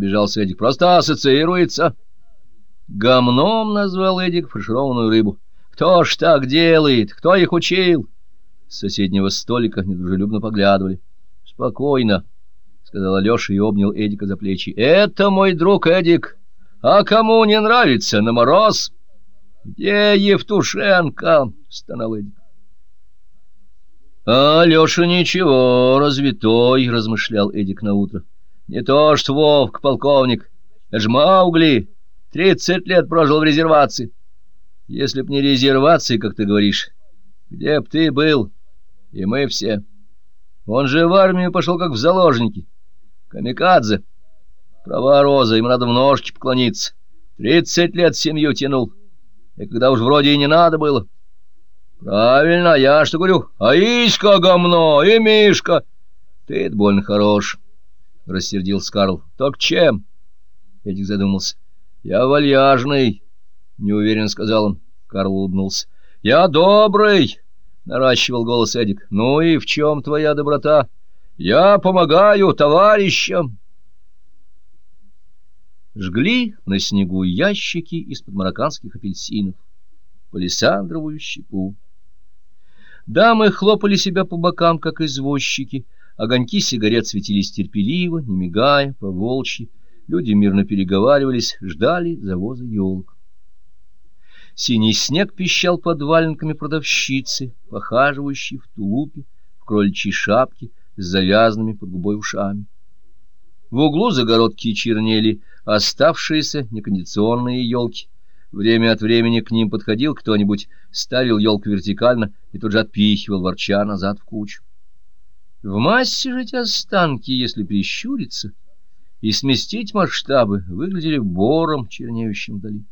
Бежался Эдик. Просто ассоциируется. Гомном назвал Эдик фаршированную рыбу. Кто ж так делает? Кто их учил? С соседнего столика недружелюбно поглядывали. Спокойно, сказал Алеша и обнял Эдика за плечи. Это мой друг Эдик. А кому не нравится, на мороз? Где Евтушенко? стонал Эдик. А Алеша ничего, развитой, размышлял Эдик на утро. Не то что Вовк, полковник, это ж Маугли, тридцать лет прожил в резервации. Если б не резервации, как ты говоришь, где б ты был, и мы все. Он же в армию пошел как в заложники. Камикадзе. Права Роза, им надо в ножки поклониться. Тридцать лет семью тянул. И когда уж вроде и не надо было. Правильно, я что говорю? А Иська гомно, и Мишка. Ты больно хорош. — рассердился Карл. — Так чем? — Эдик задумался. — Я вальяжный, — неуверенно сказал он. Карл улыбнулся. — Я добрый, — наращивал голос Эдик. — Ну и в чем твоя доброта? — Я помогаю товарищам. Жгли на снегу ящики из-под марокканских апельсинов, палисандровую щепу. Дамы хлопали себя по бокам, как извозчики — Огоньки сигарет светились терпеливо, не мигая, по волчьи. Люди мирно переговаривались, ждали завоза елок. Синий снег пищал под валенками продавщицы, похаживающей в тулупе, в кроличьей шапке с завязанными под губой ушами. В углу загородки чернели оставшиеся некондиционные елки. Время от времени к ним подходил кто-нибудь, ставил елку вертикально и тут же отпихивал ворча назад в кучу. В массе же эти останки, если прищуриться и сместить масштабы, выглядели бором, чернеющим вдали.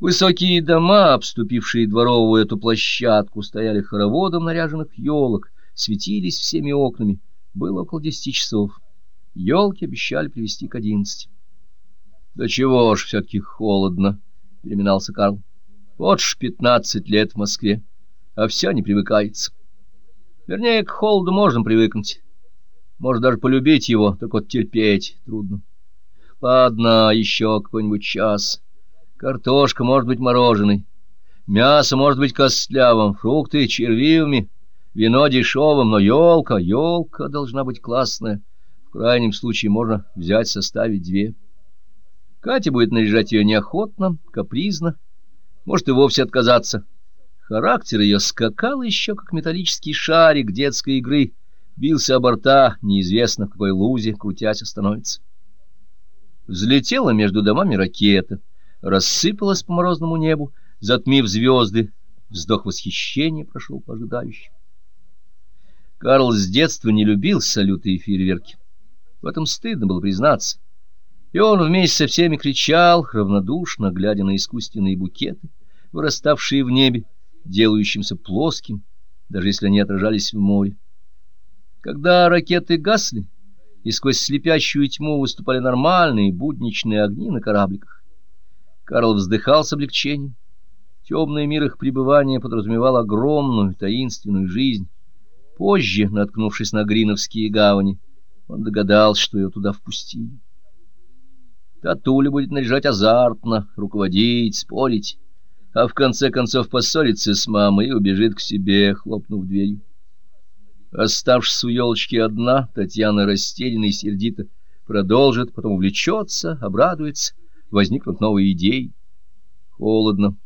Высокие дома, обступившие дворовую эту площадку, стояли хороводом наряженных елок, светились всеми окнами. Было около десяти часов. Елки обещали привести к одиннадцати. — Да чего ж все-таки холодно, — переминался Карл. — Вот ж пятнадцать лет в Москве, а все не привыкается. Вернее, к холоду можно привыкнуть. Может даже полюбить его, только вот терпеть трудно. Ладно, еще какой-нибудь час. Картошка может быть мороженой. Мясо может быть костлявым, фрукты червивыми, вино дешевым, но елка, елка должна быть классная. В крайнем случае можно взять, составить две. Катя будет наряжать ее неохотно, капризно, может и вовсе отказаться. Характер ее скакал еще, как металлический шарик детской игры, бился о борта, неизвестно в какой лузе, крутясь, остановится. Взлетела между домами ракета, рассыпалась по морозному небу, затмив звезды. Вздох восхищения прошел по ожидающим. Карл с детства не любил салюты и фейерверки. В этом стыдно было признаться. И он вместе со всеми кричал, равнодушно, глядя на искусственные букеты, выраставшие в небе, делающимся плоским, даже если они отражались в море. Когда ракеты гасли, и сквозь слепящую тьму выступали нормальные будничные огни на корабликах, Карл вздыхал с облегчением. Темный мир их пребывания подразумевал огромную таинственную жизнь. Позже, наткнувшись на Гриновские гавани, он догадался, что ее туда впустили. Татуля будет наряжать азартно, руководить, спорить а в конце концов поссорится с мамой и убежит к себе, хлопнув дверью. Оставшись у елочки одна, Татьяна растерянно и сердито продолжит, потом увлечется, обрадуется, возникнут новые идеи. Холодно,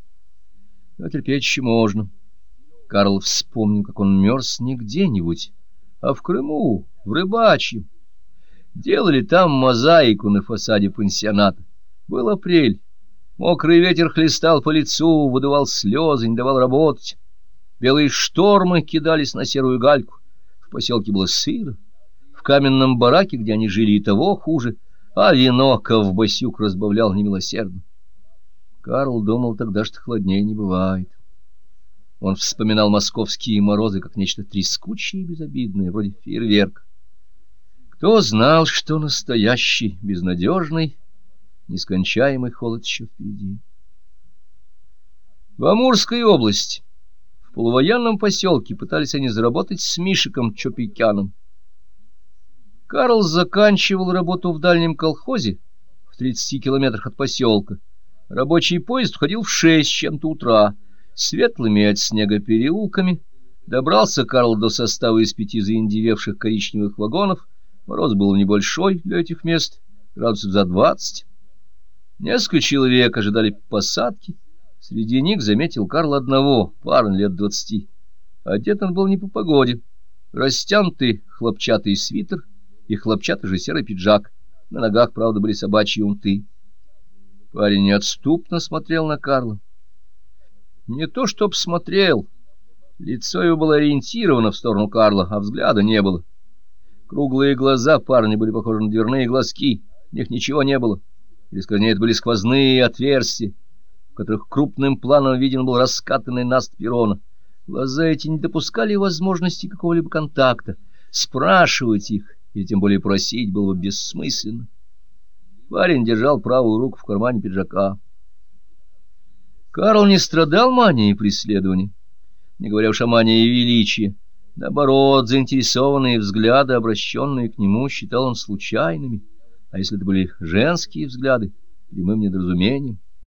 но терпеть еще можно. Карл вспомнил, как он мерз не где-нибудь, а в Крыму, в Рыбачьем. Делали там мозаику на фасаде пансионата. Был апрель. Мокрый ветер хлестал по лицу, выдувал слезы, не давал работать. Белые штормы кидались на серую гальку. В поселке было сыро. В каменном бараке, где они жили, и того хуже, а вино ковбасюк разбавлял немилосердно. Карл думал тогда, что холоднее не бывает. Он вспоминал московские морозы как нечто трескучее и безобидное, вроде фейерверка. Кто знал, что настоящий, безнадежный, Нескончаемый холод еще впереди. В Амурской области, в полувоенном поселке, пытались они заработать с Мишиком Чопикяном. Карл заканчивал работу в дальнем колхозе, в 30 километрах от поселка. Рабочий поезд ходил в шесть с чем-то утра, светлыми от снега переулками. Добрался Карл до состава из пяти заиндевевших коричневых вагонов. Мороз был небольшой для этих мест, градусов за двадцать. Несколько человек ожидали посадки. Среди них заметил Карл одного, парень лет двадцати. Одет он был не по погоде. Растянутый хлопчатый свитер и хлопчатый же серый пиджак. На ногах, правда, были собачьи унты. Парень неотступно смотрел на Карла. Не то чтоб смотрел. Лицо его было ориентировано в сторону Карла, а взгляда не было. Круглые глаза парня были похожи на дверные глазки, в них ничего не было. Или, скорее, это были сквозные отверстия, в которых крупным планом виден был раскатанный наст перона. Глаза эти не допускали возможности какого-либо контакта. Спрашивать их или тем более просить было бы бессмысленно. Парень держал правую руку в кармане пиджака. Карл не страдал манией преследования, не говоря уж о мании величия. Наоборот, заинтересованные взгляды, обращенные к нему, считал он случайными, а если это были женские взгляды, прямым недоразумением.